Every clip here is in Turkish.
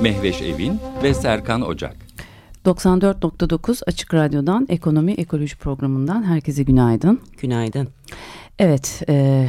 Mehveş Evin ve Serkan Ocak. 94.9 Açık Radyo'dan Ekonomi Ekoloji Programı'ndan herkese günaydın. Günaydın. Evet, e,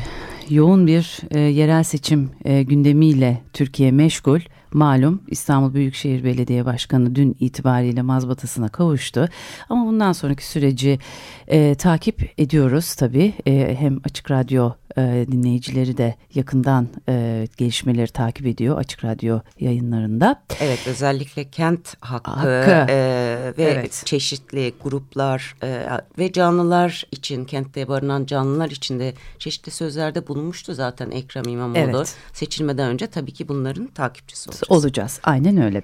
yoğun bir e, yerel seçim e, gündemiyle Türkiye meşgul. Malum İstanbul Büyükşehir Belediye Başkanı dün itibariyle mazbatasına kavuştu. Ama bundan sonraki süreci e, takip ediyoruz tabii. E, hem Açık Radyo e, dinleyicileri de yakından e, gelişmeleri takip ediyor Açık Radyo yayınlarında. Evet özellikle kent hakkı, hakkı. E, ve evet. çeşitli gruplar e, ve canlılar için kentte barınan canlılar için de çeşitli sözlerde bulunmuştu zaten Ekrem İmamoğlu. Evet. Seçilmeden önce tabii ki bunların takipçisi olacağız. Olacağız aynen öyle.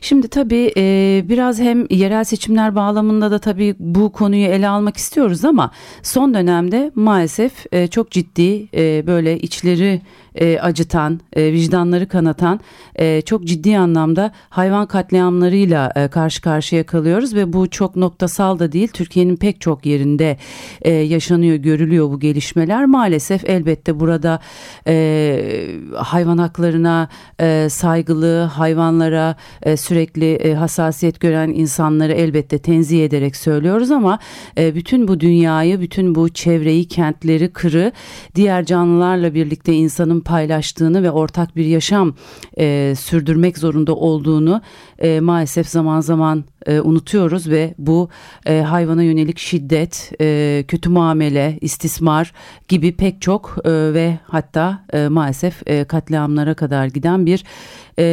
Şimdi tabii e, biraz hem yerel seçimler bağlamında da tabii bu konuyu ele almak istiyoruz ama son dönemde maalesef e, çok ciddi e, böyle içleri e, acıtan, e, vicdanları kanatan e, çok ciddi anlamda hayvan katliamlarıyla e, karşı karşıya kalıyoruz ve bu çok noktasal da değil. Türkiye'nin pek çok yerinde e, yaşanıyor, görülüyor bu gelişmeler. Maalesef elbette burada e, hayvan haklarına e, saygılı, hayvanlara e, sürekli e, hassasiyet gören insanları elbette tenzih ederek söylüyoruz ama e, bütün bu dünyayı, bütün bu çevreyi, kentleri, kırı diğer canlılarla birlikte insanın paylaştığını ve ortak bir yaşam e, sürdürmek zorunda olduğunu e, maalesef zaman zaman e, unutuyoruz ve bu e, hayvana yönelik şiddet, e, kötü muamele, istismar gibi pek çok e, ve hatta e, maalesef e, katliamlara kadar giden bir e,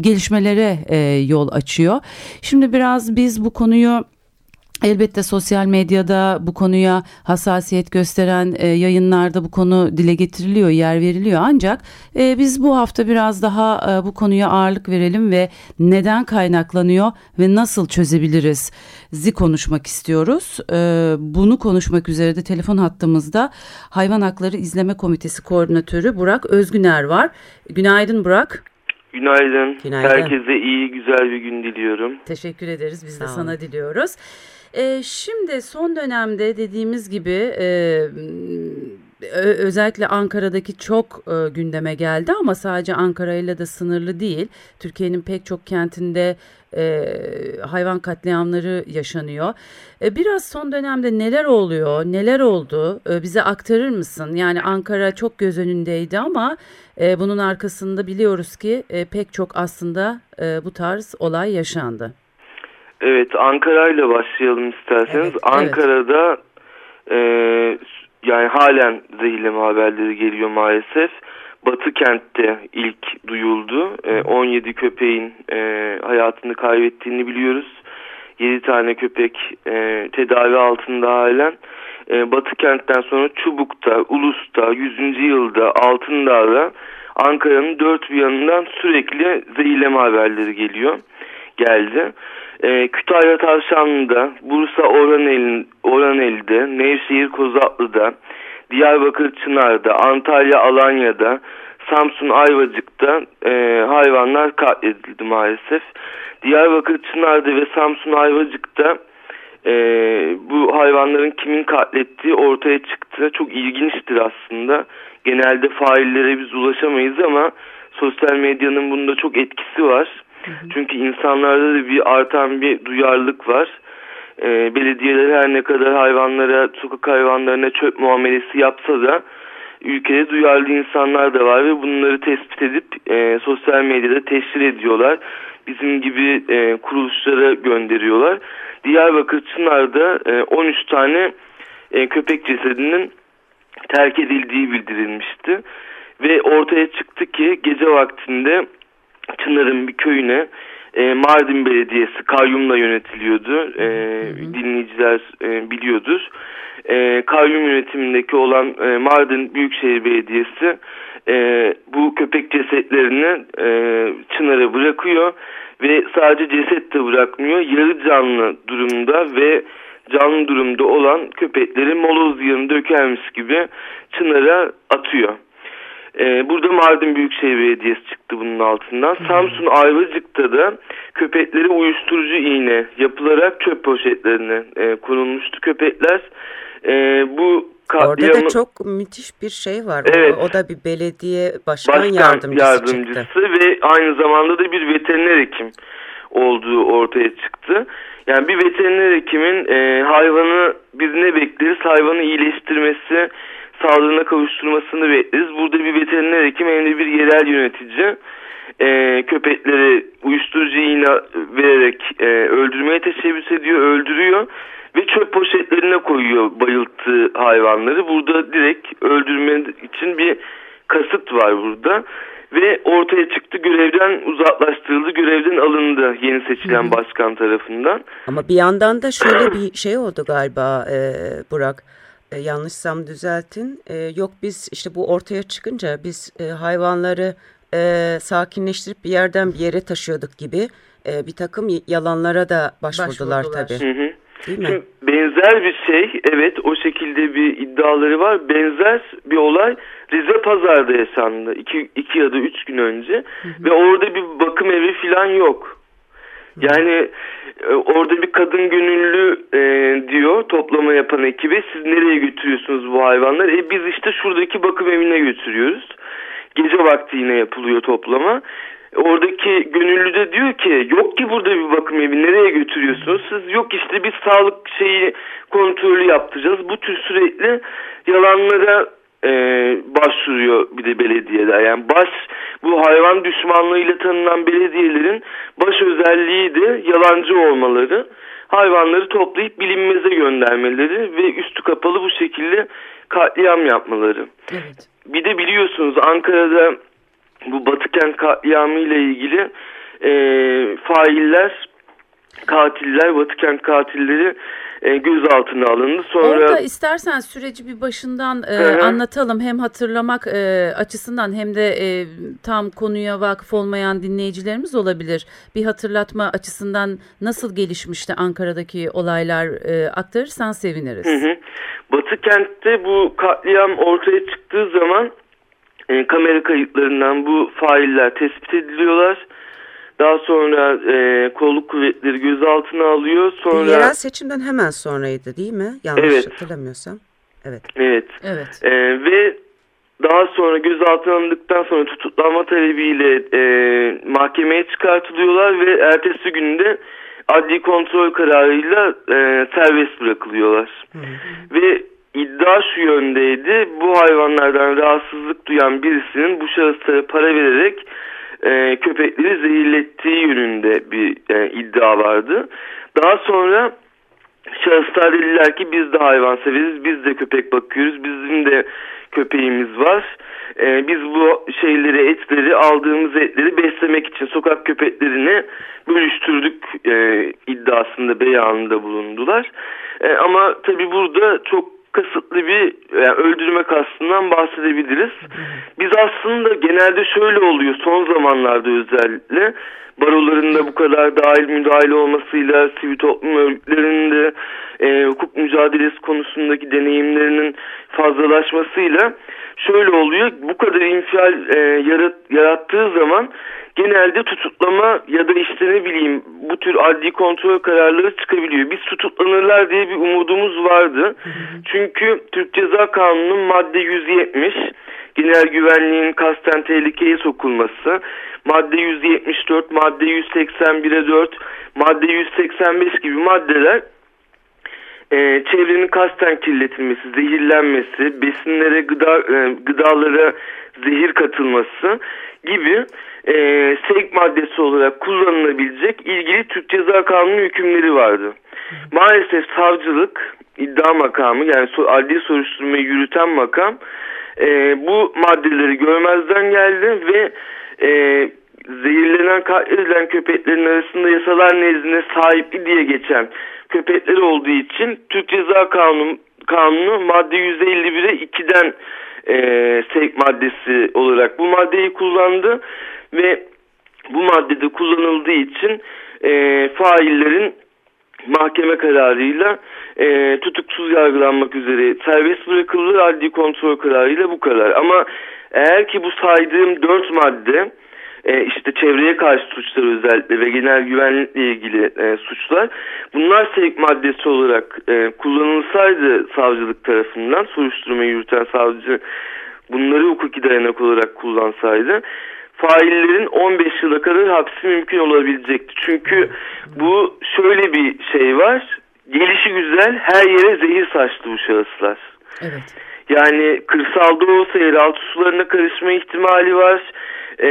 gelişmelere e, yol açıyor. Şimdi biraz biz bu konuyu Elbette sosyal medyada bu konuya hassasiyet gösteren e, yayınlarda bu konu dile getiriliyor, yer veriliyor. Ancak e, biz bu hafta biraz daha e, bu konuya ağırlık verelim ve neden kaynaklanıyor ve nasıl çözebiliriz zi konuşmak istiyoruz. E, bunu konuşmak üzere de telefon hattımızda Hayvan Hakları İzleme Komitesi Koordinatörü Burak Özgüner var. Günaydın Burak. Günaydın. Günaydın. Herkese iyi, güzel bir gün diliyorum. Teşekkür ederiz. Biz de sana diliyoruz. E, şimdi son dönemde dediğimiz gibi e, özellikle Ankara'daki çok e, gündeme geldi ama sadece Ankara ile de sınırlı değil. Türkiye'nin pek çok kentinde e, hayvan katliamları yaşanıyor. E, biraz son dönemde neler oluyor, neler oldu e, bize aktarır mısın? Yani Ankara çok göz önündeydi ama e, bunun arkasında biliyoruz ki e, pek çok aslında e, bu tarz olay yaşandı. Evet Ankara ile başlayalım isterseniz. Evet, Ankara'da evet. E, yani halen zehirleme haberleri geliyor maalesef. Batı kentte ilk duyuldu. E, 17 köpeğin e, hayatını kaybettiğini biliyoruz. 7 tane köpek e, tedavi altında halen. E, Batı kentten sonra Çubuk'ta, Ulus'ta, 100. yılda, Altındağ'da Ankara'nın dört bir yanından sürekli zehirleme haberleri geliyor. Geldi. E, Kütahya Tavşanlı'da, Bursa Oraneli, Oraneli'de, Nevşehir Kozatlı'da, Diyarbakır Çınar'da, Antalya Alanya'da, Samsun Ayvacık'ta e, hayvanlar katledildi maalesef. Diyarbakır Çınar'da ve Samsun Ayvacık'ta e, bu hayvanların kimin katlettiği ortaya çıktı. Çok ilginçtir aslında. Genelde faillere biz ulaşamayız ama sosyal medyanın bunda çok etkisi var. Çünkü insanlarda da bir artan bir duyarlılık var. E, belediyeler her ne kadar hayvanlara, sokak hayvanlarına çöp muamelesi yapsa da ülkede duyarlı insanlar da var ve bunları tespit edip e, sosyal medyada teşhir ediyorlar. Bizim gibi e, kuruluşlara gönderiyorlar. Diyarbakır Çınar'da e, 13 tane e, köpek cesedinin terk edildiği bildirilmişti. Ve ortaya çıktı ki gece vaktinde Çınar'ın bir köyüne e, Mardin Belediyesi kayyumla yönetiliyordu. E, dinleyiciler e, biliyordur. E, kayyum yönetimindeki olan e, Mardin Büyükşehir Belediyesi e, bu köpek cesetlerini e, Çınar'a bırakıyor ve sadece ceset de bırakmıyor. Yarı canlı durumda ve canlı durumda olan köpekleri moloz yağını dökermiş gibi Çınar'a atıyor. Ee, burada Mardin Büyükşehir Belediyesi çıktı bunun altından. Samsun Ayvacık'ta da köpeklere uyuşturucu iğne yapılarak çöp poşetlerine e, konulmuştu köpekler. E, bu katliamı... Orada da çok müthiş bir şey var. Evet. O, o da bir belediye başkan, başkan yardımcısı, yardımcısı çıktı. ve aynı zamanda da bir veteriner hekim olduğu ortaya çıktı. Yani bir veteriner hekimin e, hayvanı biz ne bekleriz? Hayvanı iyileştirmesi, sağlığına kavuşturmasını bekleriz. Burada bir veteriner hekim hem de bir yerel yönetici e, köpekleri uyuşturucu iğne vererek e, öldürmeye teşebbüs ediyor, öldürüyor ve çöp poşetlerine koyuyor bayılttığı hayvanları. Burada direkt öldürme için bir kasıt var burada ve ortaya çıktı görevden uzaklaştırıldı görevden alındı yeni seçilen başkan tarafından. Ama bir yandan da şöyle bir şey oldu galiba e, Burak e, yanlışsam düzeltin e, yok biz işte bu ortaya çıkınca biz e, hayvanları e, sakinleştirip bir yerden bir yere taşıyorduk gibi e, bir takım yalanlara da başvurdular, başvurdular. tabii. Hı hı. Değil mi? benzer bir şey evet o şekilde bir iddiaları var. Benzer bir olay Rize Pazar'da yaşandı iki, iki ya da üç gün önce hı hı. ve orada bir bakım evi falan yok. Yani e, orada bir kadın gönüllü e, diyor toplama yapan ekibe siz nereye götürüyorsunuz bu hayvanları? E biz işte şuradaki bakım evine götürüyoruz. Gece vakti yine yapılıyor toplama. Oradaki gönüllü de diyor ki yok ki burada bir bakım evi nereye götürüyorsunuz? Siz yok işte biz sağlık şeyi kontrolü yaptıracağız. Bu tür sürekli yalanlara e, başvuruyor bir de belediyeler. Yani baş bu hayvan düşmanlığıyla tanınan belediyelerin baş özelliği de yalancı olmaları. Hayvanları toplayıp bilinmeze göndermeleri ve üstü kapalı bu şekilde katliam yapmaları. Evet. Bir de biliyorsunuz Ankara'da bu Batıkent katliamı ile ilgili e, failler, katiller, Batıkent katilleri e, gözaltına alındı. Sonra Orada istersen süreci bir başından e, anlatalım. Hem hatırlamak e, açısından hem de e, tam konuya vakıf olmayan dinleyicilerimiz olabilir. Bir hatırlatma açısından nasıl gelişmişti Ankara'daki olaylar e, aktarırsan seviniriz. Hı hı. Batı kentte bu katliam ortaya çıktığı zaman e, kamera kayıtlarından bu failler tespit ediliyorlar. Daha sonra e, kolluk kuvvetleri gözaltına alıyor. Sonra yerel seçimden hemen sonraydı değil mi? Yanlış evet. hatırlamıyorsam. Evet. Evet. Evet. E, ve daha sonra gözaltına alındıktan sonra tutuklanma talebiyle e, mahkemeye çıkartılıyorlar ve ertesi günde adli kontrol kararıyla e, serbest bırakılıyorlar. Hı. Ve iddia şu yöndeydi. Bu hayvanlardan rahatsızlık duyan birisinin bu şahıslara para vererek e, köpekleri zehirlettiği yönünde bir e, iddia vardı. Daha sonra şahıslar dediler ki biz de hayvan severiz, biz de köpek bakıyoruz, bizim de köpeğimiz var. E, biz bu şeyleri, etleri, aldığımız etleri beslemek için sokak köpeklerini bölüştürdük e, iddiasında beyanında bulundular. E, ama tabi burada çok kısıtlı bir yani öldürme kastından bahsedebiliriz. Biz aslında genelde şöyle oluyor son zamanlarda özellikle baroların da bu kadar dahil müdahale olmasıyla sivil toplum örgütlerinde e, hukuk mücadelesi konusundaki deneyimlerinin fazlalaşmasıyla şöyle oluyor bu kadar infial e, yarat, yarattığı zaman genelde tutuklama ya da işte ne bileyim bu tür adli kontrol kararları çıkabiliyor. Biz tutuklanırlar diye bir umudumuz vardı. Çünkü Türk Ceza Kanunu'nun madde 170 genel güvenliğin kasten tehlikeye sokulması, madde 174, madde 181'e 4, madde 185 gibi maddeler e, çevrenin kasten kirletilmesi, zehirlenmesi, besinlere, gıda, e, gıdalara zehir katılması gibi e, sevk maddesi olarak kullanılabilecek ilgili Türk Ceza Kanunu hükümleri vardı. Maalesef savcılık iddia makamı yani adli soruşturmayı yürüten makam e, bu maddeleri görmezden geldi ve e, zehirlenen katledilen köpeklerin arasında yasalar nezdinde sahipli diye geçen köpekler olduğu için Türk Ceza Kanunu, Kanunu madde 151'e 2'den e, sevk maddesi olarak bu maddeyi kullandı ve bu maddede kullanıldığı için e, faillerin mahkeme kararıyla e, tutuksuz yargılanmak üzere serbest bırakılır adli kontrol kararıyla bu kadar. Ama eğer ki bu saydığım dört madde e, işte çevreye karşı suçlar özellikle ve genel güvenlikle ilgili e, suçlar bunlar sevk maddesi olarak e, kullanılsaydı savcılık tarafından soruşturmayı yürüten savcı bunları hukuki dayanak olarak kullansaydı faillerin 15 yıla kadar hapsi mümkün olabilecekti. Çünkü bu şöyle bir şey var. Gelişi güzel her yere zehir saçtı bu şahıslar. Evet. Yani kırsalda olsa yeraltı sularına karışma ihtimali var. Ee,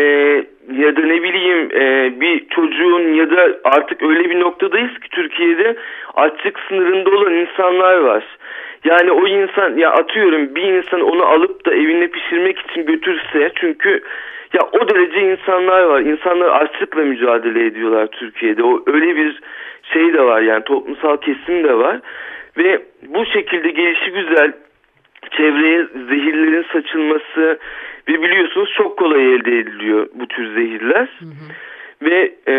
ya da ne bileyim e, bir çocuğun ya da artık öyle bir noktadayız ki Türkiye'de açlık sınırında olan insanlar var. Yani o insan ya atıyorum bir insan onu alıp da evine pişirmek için götürse çünkü ya o derece insanlar var. İnsanlar açlıkla mücadele ediyorlar Türkiye'de. O öyle bir şey de var yani toplumsal kesim de var. Ve bu şekilde gelişi güzel çevreye zehirlerin saçılması ve biliyorsunuz çok kolay elde ediliyor bu tür zehirler. Hı hı. Ve e,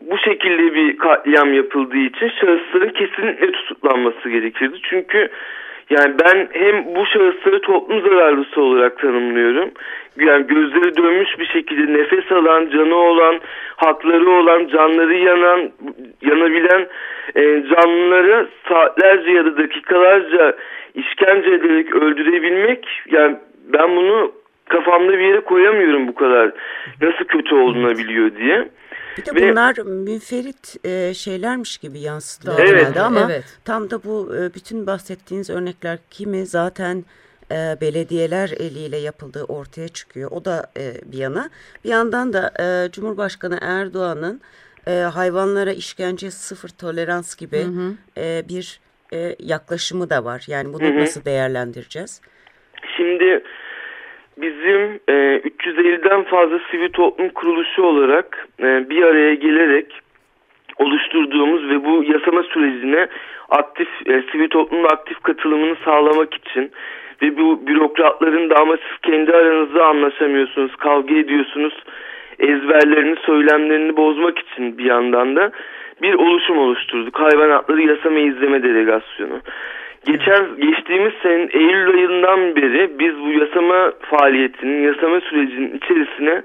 bu şekilde bir katliam yapıldığı için şahısların kesinlikle tutuklanması gerekirdi. Çünkü yani ben hem bu şahısları toplum zararlısı olarak tanımlıyorum. Yani gözleri dönmüş bir şekilde nefes alan, canı olan, hakları olan, canları yanan, yanabilen e, canlıları saatlerce ya da dakikalarca işkence ederek öldürebilmek yani ben bunu kafamda bir yere koyamıyorum bu kadar nasıl kötü olunabiliyor diye. Bir de Ve, bunlar münferit e, şeylermiş gibi yansıtılıyor evet, ama evet. tam da bu e, bütün bahsettiğiniz örnekler kimi zaten e, belediyeler eliyle yapıldığı ortaya çıkıyor. O da e, bir yana. Bir yandan da e, Cumhurbaşkanı Erdoğan'ın e, hayvanlara işkence sıfır tolerans gibi hı hı. E, bir e, yaklaşımı da var. Yani bunu hı hı. nasıl değerlendireceğiz? Şimdi bizim e, 350'den fazla sivil toplum kuruluşu olarak e, bir araya gelerek oluşturduğumuz ve bu yasama sürecine aktif e, sivil toplumun aktif katılımını sağlamak için ve bu bürokratların da ama siz kendi aranızda anlaşamıyorsunuz, kavga ediyorsunuz, ezberlerini, söylemlerini bozmak için bir yandan da bir oluşum oluşturduk. Hayvan Hakları Yasama İzleme Delegasyonu. Geçen geçtiğimiz senin Eylül ayından beri biz bu yasama faaliyetinin, yasama sürecinin içerisine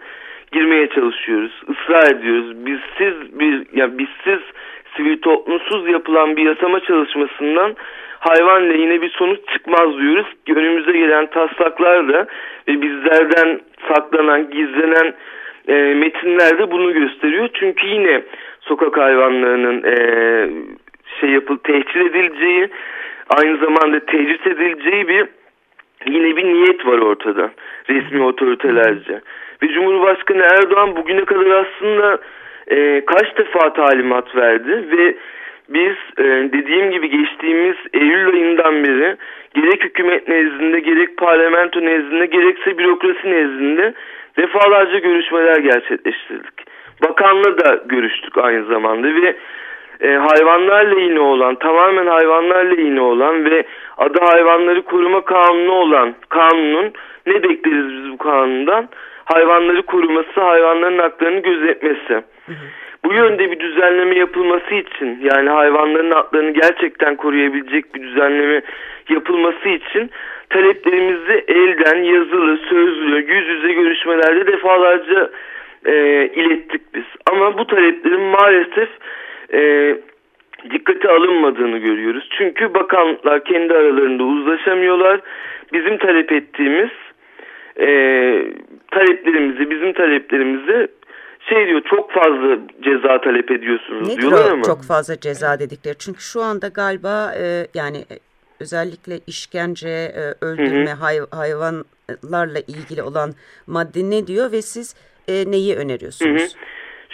girmeye çalışıyoruz. Israr ediyoruz. Bizsiz bir ya bizsiz sivil toplumsuz yapılan bir yasama çalışmasından hayvan lehine bir sonuç çıkmaz diyoruz. Önümüze gelen taslaklar da ve bizlerden saklanan, gizlenen e, metinler de bunu gösteriyor. Çünkü yine sokak hayvanlarının e, şey yapıl tehcir edileceği aynı zamanda tecrit edileceği bir yine bir niyet var ortada resmi otoritelerce. Ve Cumhurbaşkanı Erdoğan bugüne kadar aslında e, kaç defa talimat verdi ve biz e, dediğim gibi geçtiğimiz Eylül ayından beri gerek hükümet nezdinde gerek parlamento nezdinde gerekse bürokrasi nezdinde defalarca görüşmeler gerçekleştirdik. Bakanla da görüştük aynı zamanda ve e, hayvanlar lehine olan, tamamen hayvanlar lehine olan ve adı hayvanları koruma kanunu olan kanunun ne bekleriz biz bu kanundan? Hayvanları koruması, hayvanların haklarını gözetmesi. Bu yönde bir düzenleme yapılması için yani hayvanların haklarını gerçekten koruyabilecek bir düzenleme yapılması için taleplerimizi elden yazılı, sözlü, yüz yüze görüşmelerde defalarca e, ilettik biz. Ama bu taleplerin maalesef e, dikkate alınmadığını görüyoruz. Çünkü bakanlar kendi aralarında uzlaşamıyorlar. Bizim talep ettiğimiz e, taleplerimizi, bizim taleplerimizi şey diyor çok fazla ceza talep ediyorsunuz ne diyorlar ama. çok fazla ceza dedikleri? Çünkü şu anda galiba e, yani özellikle işkence, e, öldürme, hı hı. Hay, hayvanlarla ilgili olan madde ne diyor ve siz e, neyi öneriyorsunuz? Hı hı.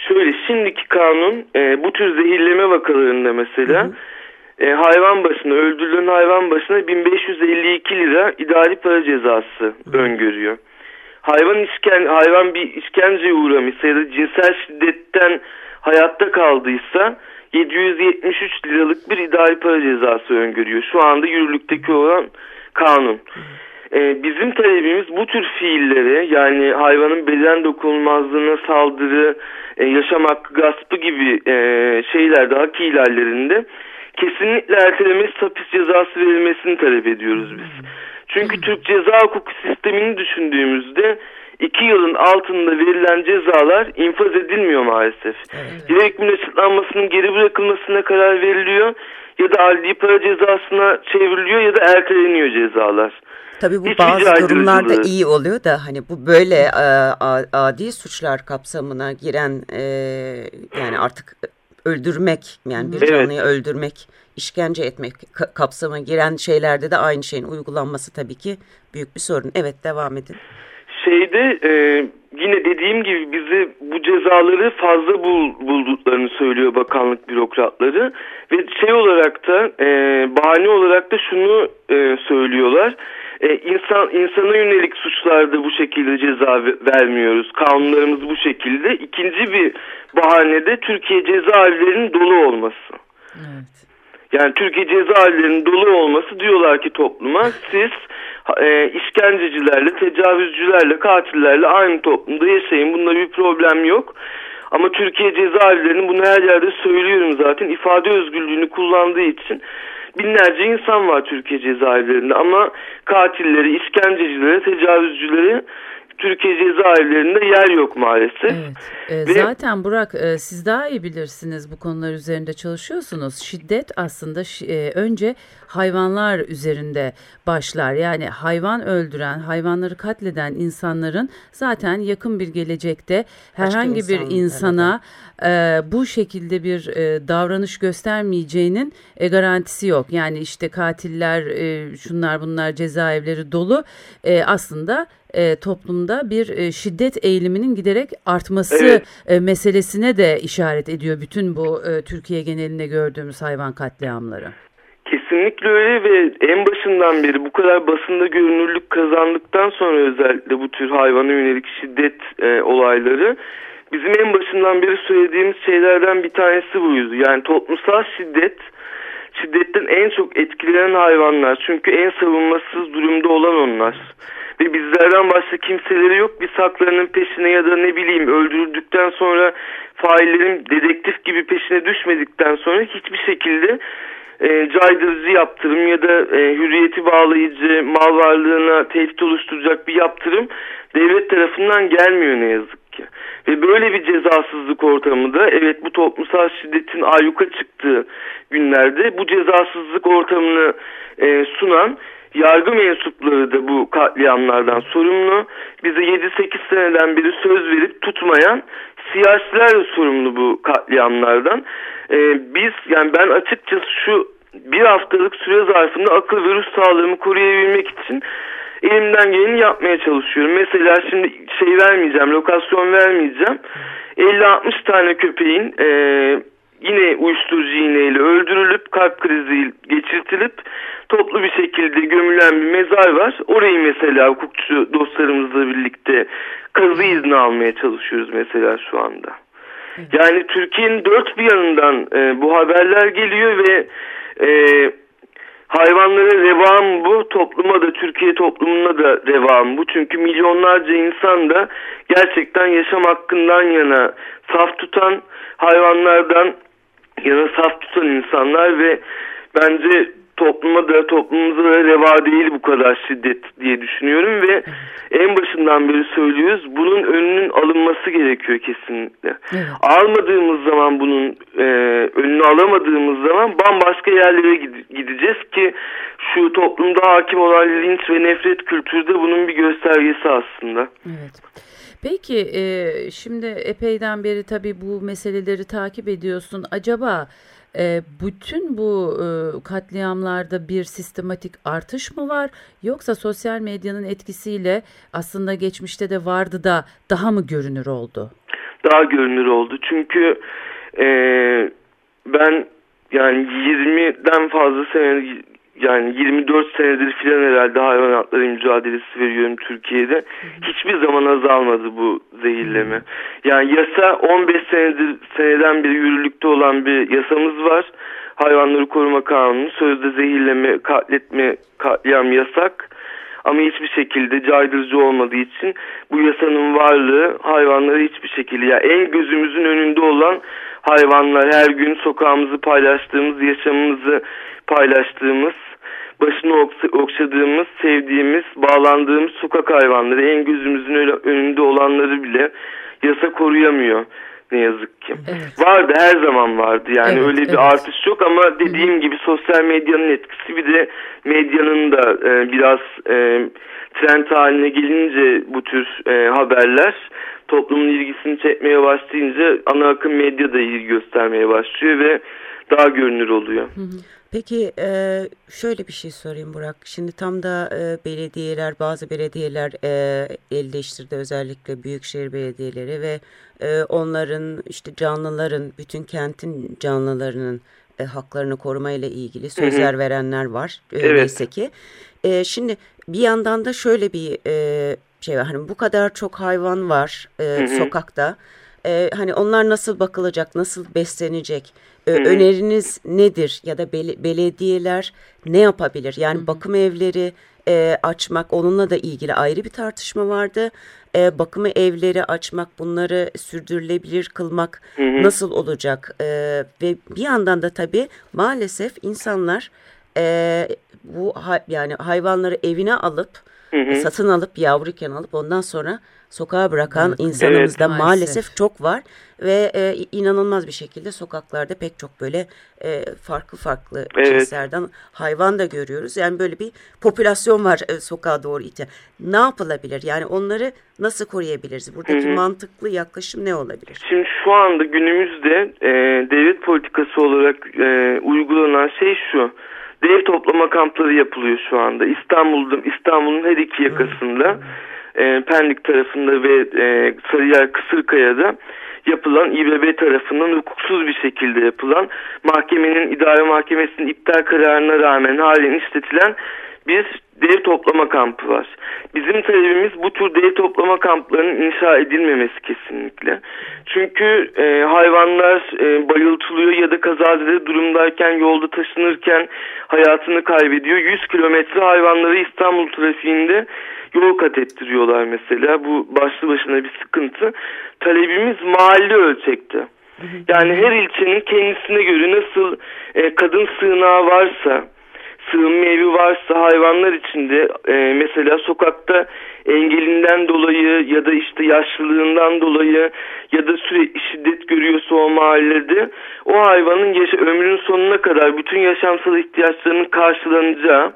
Şöyle şimdiki kanun e, bu tür zehirleme vakalarında mesela hı hı. E, hayvan başına öldürülen hayvan başına 1552 lira idari para cezası hı. öngörüyor. Hayvan işken hayvan bir işkenceye uğramışsa ya da cinsel şiddetten hayatta kaldıysa 773 liralık bir idari para cezası öngörüyor. Şu anda yürürlükteki olan kanun. E, bizim talebimiz bu tür fiilleri yani hayvanın beden dokunulmazlığına saldırı, e, yaşam hakkı gaspı gibi e, şeylerde hak ihlallerinde kesinlikle ertelemesi hapis cezası verilmesini talep ediyoruz biz. Çünkü Türk ceza hukuku sistemini düşündüğümüzde iki yılın altında verilen cezalar infaz edilmiyor maalesef. Evet. Ya hükmün açıklanmasının geri bırakılmasına karar veriliyor ya da adli para cezasına çevriliyor ya da erteleniyor cezalar. Tabii bu Hiç bazı durumlarda iyi oluyor da hani bu böyle e, adi suçlar kapsamına giren e, yani artık öldürmek yani bir canlıyı evet. öldürmek, işkence etmek kapsamına giren şeylerde de aynı şeyin uygulanması tabii ki büyük bir sorun. Evet devam edin. Şeyde e, yine dediğim gibi bizi bu cezaları fazla bul, bulduklarını söylüyor bakanlık bürokratları ve şey olarak da e, bahane olarak da şunu e, söylüyorlar e, insan insana yönelik suçlarda bu şekilde ceza vermiyoruz. Kanunlarımız bu şekilde. İkinci bir bahane de Türkiye cezaevlerinin dolu olması. Evet. Yani Türkiye cezaevlerinin dolu olması diyorlar ki topluma siz e, işkencecilerle, tecavüzcülerle, katillerle aynı toplumda yaşayın. Bunda bir problem yok. Ama Türkiye cezaevlerinin bunu her yerde söylüyorum zaten ifade özgürlüğünü kullandığı için binlerce insan var Türkiye cezaevlerinde ama katilleri, işkencecileri, tecavüzcüleri Türkiye cezaevlerinde yer yok maalesef. Evet. E, Ve, zaten Burak e, siz daha iyi bilirsiniz bu konular üzerinde çalışıyorsunuz. Şiddet aslında e, önce hayvanlar üzerinde başlar. Yani hayvan öldüren, hayvanları katleden insanların zaten yakın bir gelecekte herhangi bir insana e, bu şekilde bir e, davranış göstermeyeceğinin e, garantisi yok. Yani işte katiller, e, şunlar bunlar cezaevleri dolu. E, aslında e, toplumda bir e, şiddet eğiliminin giderek artması evet. e, meselesine de işaret ediyor bütün bu e, Türkiye genelinde gördüğümüz hayvan katliamları. Kesinlikle öyle ve en başından beri bu kadar basında görünürlük kazandıktan sonra özellikle bu tür hayvana yönelik şiddet e, olayları bizim en başından beri söylediğimiz şeylerden bir tanesi buydu. Yani toplumsal şiddet şiddetten en çok etkilenen hayvanlar çünkü en savunmasız durumda olan onlar. Ve bizlerden başka kimseleri yok. Biz haklarının peşine ya da ne bileyim öldürüldükten sonra faillerin dedektif gibi peşine düşmedikten sonra hiçbir şekilde e, caydırıcı yaptırım ya da e, hürriyeti bağlayıcı mal varlığına tehdit oluşturacak bir yaptırım devlet tarafından gelmiyor ne yazık ki. Ve böyle bir cezasızlık ortamı da evet bu toplumsal şiddetin ayyuka çıktığı günlerde bu cezasızlık ortamını e, sunan yargı mensupları da bu katliamlardan sorumlu. Bize 7-8 seneden beri söz verip tutmayan siyasiler de sorumlu bu katliamlardan. Ee, biz yani ben açıkçası şu bir haftalık süre zarfında akıl virüs sağlığımı koruyabilmek için elimden geleni yapmaya çalışıyorum. Mesela şimdi şey vermeyeceğim, lokasyon vermeyeceğim. 50-60 tane köpeğin e, yine uyuşturucu iğneyle öldürülüp kalp krizi geçirtilip toplu bir şekilde gömülen bir mezar var. Orayı mesela hukukçu dostlarımızla birlikte kazı izni almaya çalışıyoruz mesela şu anda. Yani Türkiye'nin dört bir yanından e, bu haberler geliyor ve e, hayvanlara revam bu, topluma da Türkiye toplumuna da revam bu. Çünkü milyonlarca insan da gerçekten yaşam hakkından yana saf tutan hayvanlardan yana saf tutan insanlar ve bence topluma da toplumumuza da reva değil bu kadar şiddet diye düşünüyorum ve en başından beri söylüyoruz bunun önünün alınması gerekiyor kesinlikle. Evet. Almadığımız zaman bunun e, önünü alamadığımız zaman bambaşka yerlere gideceğiz ki şu toplumda hakim olan linç ve nefret kültürü de bunun bir göstergesi aslında. Evet. Peki e, şimdi epeyden beri tabii bu meseleleri takip ediyorsun. Acaba e, bütün bu e, katliamlarda bir sistematik artış mı var yoksa sosyal medyanın etkisiyle aslında geçmişte de vardı da daha mı görünür oldu? Daha görünür oldu çünkü e, ben yani 20'den fazla sene yani 24 senedir filan herhalde hayvan hakları mücadelesi veriyorum Türkiye'de. Hiçbir zaman azalmadı bu zehirleme. Yani yasa 15 senedir seneden beri yürürlükte olan bir yasamız var. Hayvanları Koruma Kanunu sözde zehirleme, katletme, katliam yasak. Ama hiçbir şekilde caydırıcı olmadığı için bu yasanın varlığı hayvanları hiçbir şekilde yani en gözümüzün önünde olan hayvanlar her gün sokağımızı paylaştığımız, yaşamımızı paylaştığımız, başını okşadığımız, sevdiğimiz, bağlandığımız sokak hayvanları en gözümüzün önünde olanları bile yasa koruyamıyor ne yazık ki. Evet. Vardı her zaman vardı yani evet, öyle bir evet. artış yok ama dediğim Hı -hı. gibi sosyal medyanın etkisi bir de medyanın da e, biraz e, trend haline gelince bu tür e, haberler toplumun ilgisini çekmeye başlayınca ana akım medya da ilgi göstermeye başlıyor ve daha görünür oluyor. Hı hı. Peki şöyle bir şey sorayım Burak. Şimdi tam da belediyeler, bazı belediyeler e, el değiştirdi özellikle büyükşehir belediyeleri ve onların işte canlıların, bütün kentin canlılarının e, haklarını korumayla ilgili sözler hı verenler var. E, evet. Neyse ki. E, şimdi bir yandan da şöyle bir e, şey var. Hani bu kadar çok hayvan var e, hı hı. sokakta. E, hani onlar nasıl bakılacak, nasıl beslenecek? E, öneriniz nedir? Ya da bel belediyeler ne yapabilir? Yani bakım evleri e, açmak onunla da ilgili ayrı bir tartışma vardı. E, bakımı evleri açmak, bunları sürdürülebilir kılmak hı hı. nasıl olacak? E, ve bir yandan da tabii maalesef insanlar e, bu ha, yani hayvanları evine alıp hı hı. satın alıp yavruyken alıp ondan sonra sokağa bırakan evet. insanımız da maalesef. maalesef çok var ve e, inanılmaz bir şekilde sokaklarda pek çok böyle e, farklı farklı evet. cinslerden hayvan da görüyoruz. Yani böyle bir popülasyon var e, sokağa doğru iten. Ne yapılabilir? Yani onları nasıl koruyabiliriz? Buradaki Hı -hı. mantıklı yaklaşım ne olabilir? Şimdi şu anda günümüzde e, devlet politikası olarak e, uygulanan şey şu. Dev toplama kampları yapılıyor şu anda. İstanbul'da İstanbul'un her iki yakasında. E, Pendik tarafında ve e, Sarıyer Kısırkaya'da yapılan İBB tarafından hukuksuz bir şekilde yapılan mahkemenin idare mahkemesinin iptal kararına rağmen halen işletilen bir dev toplama kampı var. Bizim talebimiz bu tür dev toplama kamplarının inşa edilmemesi kesinlikle. Çünkü e, hayvanlar e, bayıltılıyor ya da kazazede durumdayken yolda taşınırken hayatını kaybediyor. 100 kilometre hayvanları İstanbul trafiğinde yol kat ettiriyorlar mesela. Bu başlı başına bir sıkıntı. Talebimiz mahalle ölçekte. Yani her ilçenin kendisine göre nasıl e, kadın sığınağı varsa, sığınma evi varsa hayvanlar içinde e, mesela sokakta engelinden dolayı ya da işte yaşlılığından dolayı ya da sürekli şiddet görüyorsa o mahallede o hayvanın yaş ömrünün sonuna kadar bütün yaşamsal ihtiyaçlarının karşılanacağı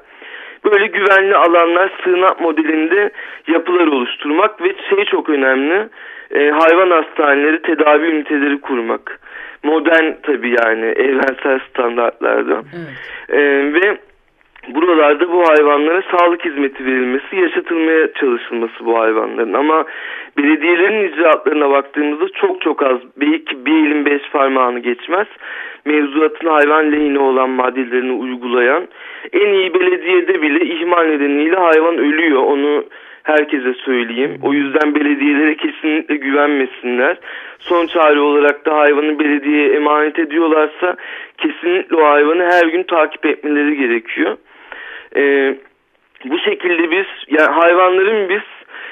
böyle güvenli alanlar sığınak modelinde yapılar oluşturmak ve şey çok önemli e, hayvan hastaneleri tedavi üniteleri kurmak. Modern tabii yani evrensel standartlarda. Evet. E, ve buralarda bu hayvanlara sağlık hizmeti verilmesi, yaşatılmaya çalışılması bu hayvanların. Ama belediyelerin icraatlarına baktığımızda çok çok az, belki bir elin beş parmağını geçmez. Mevzuatın hayvan lehine olan maddelerini uygulayan en iyi belediyede bile ihmal nedeniyle hayvan ölüyor. Onu herkese söyleyeyim. O yüzden belediyelere kesinlikle güvenmesinler. Son çare olarak da hayvanı belediyeye emanet ediyorlarsa kesinlikle o hayvanı her gün takip etmeleri gerekiyor. Ee, bu şekilde biz yani hayvanların biz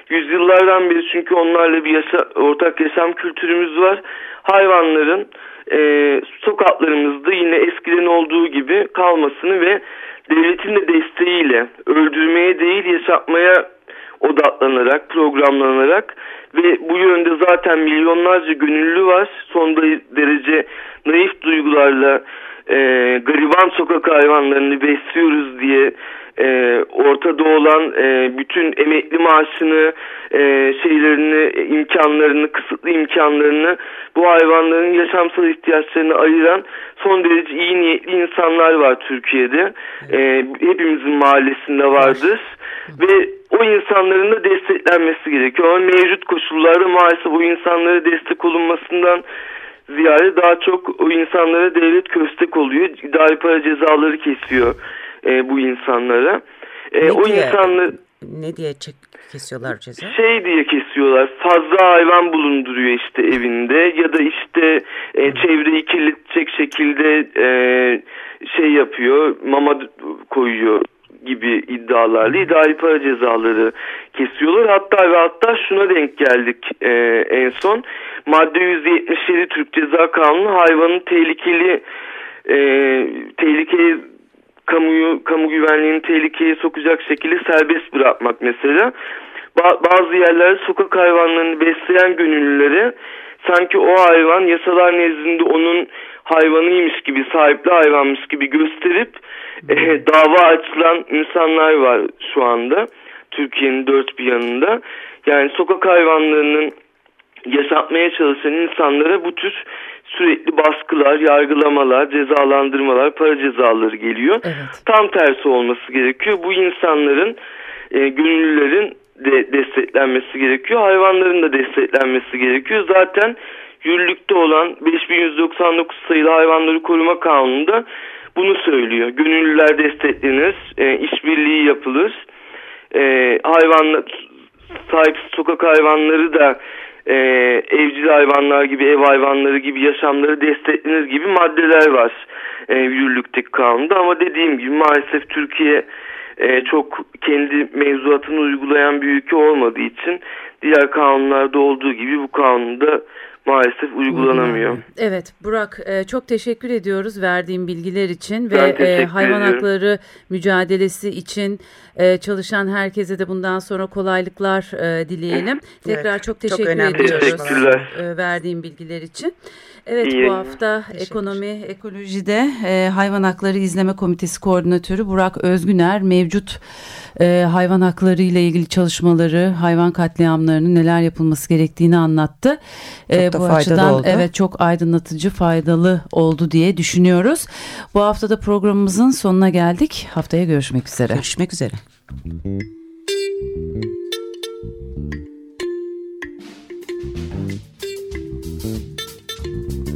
yüzyıllardan beri çünkü onlarla bir yaşa, ortak yaşam kültürümüz var. Hayvanların e, sokaklarımızda yine eskiden olduğu gibi kalmasını ve devletin de desteğiyle öldürmeye değil yaşatmaya odaklanarak, programlanarak ve bu yönde zaten milyonlarca gönüllü var. Son derece naif duygularla e, gariban sokak hayvanlarını besliyoruz diye e, ortada olan e, bütün emekli maaşını, e, şeylerini, imkanlarını, kısıtlı imkanlarını bu hayvanların yaşamsal ihtiyaçlarını ayıran son derece iyi niyetli insanlar var Türkiye'de. E, hepimizin mahallesinde vardır. Ve o insanların da desteklenmesi gerekiyor. Ama mevcut koşullarda maalesef o insanlara destek olunmasından ziyade daha çok o insanlara devlet köstek oluyor. İdari para cezaları kesiyor e, bu insanlara. E, o insanlar ne diye çek, kesiyorlar ceza? Şey diye kesiyorlar. Fazla hayvan bulunduruyor işte evinde ya da işte e, çevreyi kirletecek şekilde e, şey yapıyor. Mama koyuyor gibi iddialarla idari para cezaları kesiyorlar. Hatta ve hatta şuna denk geldik e, en son. Madde 177 Türk Ceza Kanunu hayvanın tehlikeli e, tehlikeli kamuyu kamu güvenliğini tehlikeye sokacak şekilde serbest bırakmak mesela. Ba bazı yerlerde sokak hayvanlarını besleyen gönüllüleri sanki o hayvan yasalar nezdinde onun hayvanıymış gibi sahipli hayvanmış gibi gösterip e, dava açılan insanlar var şu anda Türkiye'nin dört bir yanında. Yani sokak hayvanlarının yaşatmaya çalışan insanlara bu tür sürekli baskılar, yargılamalar, cezalandırmalar, para cezaları geliyor. Evet. Tam tersi olması gerekiyor. Bu insanların, e, gönüllülerin de desteklenmesi gerekiyor. Hayvanların da desteklenmesi gerekiyor. Zaten yürürlükte olan 5199 sayılı hayvanları koruma kanununda bunu söylüyor. Gönüllüler desteklenir, e, işbirliği yapılır. E, hayvanlar sahip sokak hayvanları da e, evcil hayvanlar gibi ev hayvanları gibi yaşamları desteklenir gibi maddeler var e, yürürlükteki kanunda. Ama dediğim gibi maalesef Türkiye e, çok kendi mevzuatını uygulayan bir ülke olmadığı için diğer kanunlarda olduğu gibi bu kanunda maalesef uygulanamıyor. Evet Burak e, çok teşekkür ediyoruz verdiğim bilgiler için ve e, hayvan ediyorum. hakları mücadelesi için e, çalışan herkese de bundan sonra kolaylıklar dileyelim. Tekrar evet, çok teşekkür çok ediyoruz verdiğim bilgiler için. Evet İyi. bu hafta ekonomi ekolojide e, hayvan hakları izleme komitesi koordinatörü Burak Özgüner mevcut e, hayvan hakları ile ilgili çalışmaları, hayvan katliamlarının neler yapılması gerektiğini anlattı. E, çok bu açıdan oldu. evet çok aydınlatıcı, faydalı oldu diye düşünüyoruz. Bu hafta da programımızın sonuna geldik. Haftaya görüşmek üzere. Görüşmek üzere.